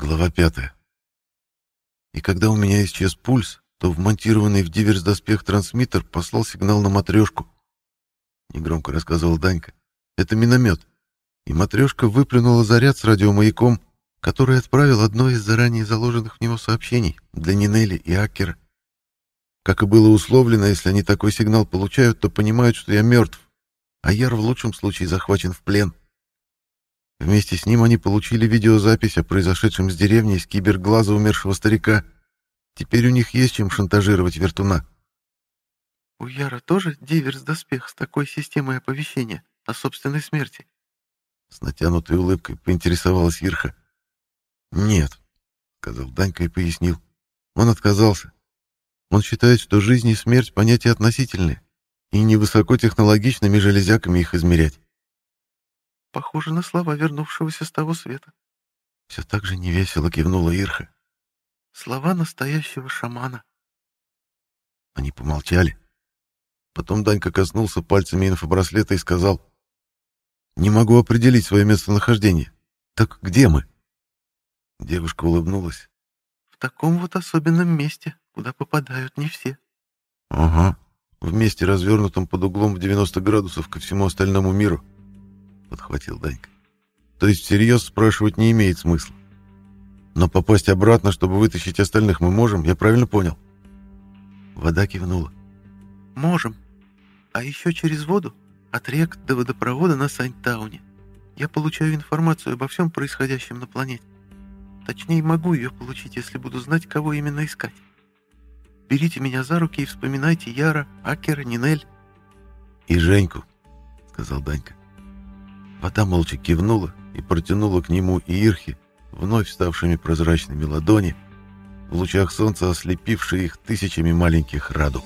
Глава пятая. И когда у меня исчез пульс, то вмонтированный в диверс-доспех трансмиттер послал сигнал на матрешку. Негромко рассказывал Данька. Это миномет. И матрешка выплюнула заряд с радиомаяком, который отправил одно из заранее заложенных в него сообщений для Нинели и Аккера. Как и было условлено, если они такой сигнал получают, то понимают, что я мертв, а Яр в лучшем случае захвачен в плен. Вместе с ним они получили видеозапись о произошедшем с деревней с киберглаза умершего старика. Теперь у них есть чем шантажировать вертуна. «У Яра тоже диверс-доспех с такой системой оповещения о собственной смерти?» С натянутой улыбкой поинтересовалась Ирха. «Нет», — сказал Данька и пояснил. «Он отказался. Он считает, что жизнь и смерть — понятия относительные, и невысокотехнологичными железяками их измерять. Похоже на слова вернувшегося с того света. Все так же невесело кивнула Ирха. Слова настоящего шамана. Они помолчали. Потом Данька коснулся пальцами инфобраслета и сказал. «Не могу определить свое местонахождение. Так где мы?» Девушка улыбнулась. «В таком вот особенном месте, куда попадают не все». «Ага, в месте, развернутом под углом в 90 градусов ко всему остальному миру» подхватил Данька. То есть всерьез спрашивать не имеет смысла. Но попасть обратно, чтобы вытащить остальных, мы можем, я правильно понял? Вода кивнула. Можем. А еще через воду, от рек до водопровода на Сайнтауне, я получаю информацию обо всем происходящем на планете. Точнее, могу ее получить, если буду знать, кого именно искать. Берите меня за руки и вспоминайте Яра, Акера, Нинель. «И Женьку», — сказал Данька. Вода молча кивнула и протянула к нему и Ирхе, вновь ставшими прозрачными ладони, в лучах солнца ослепившие их тысячами маленьких радуг.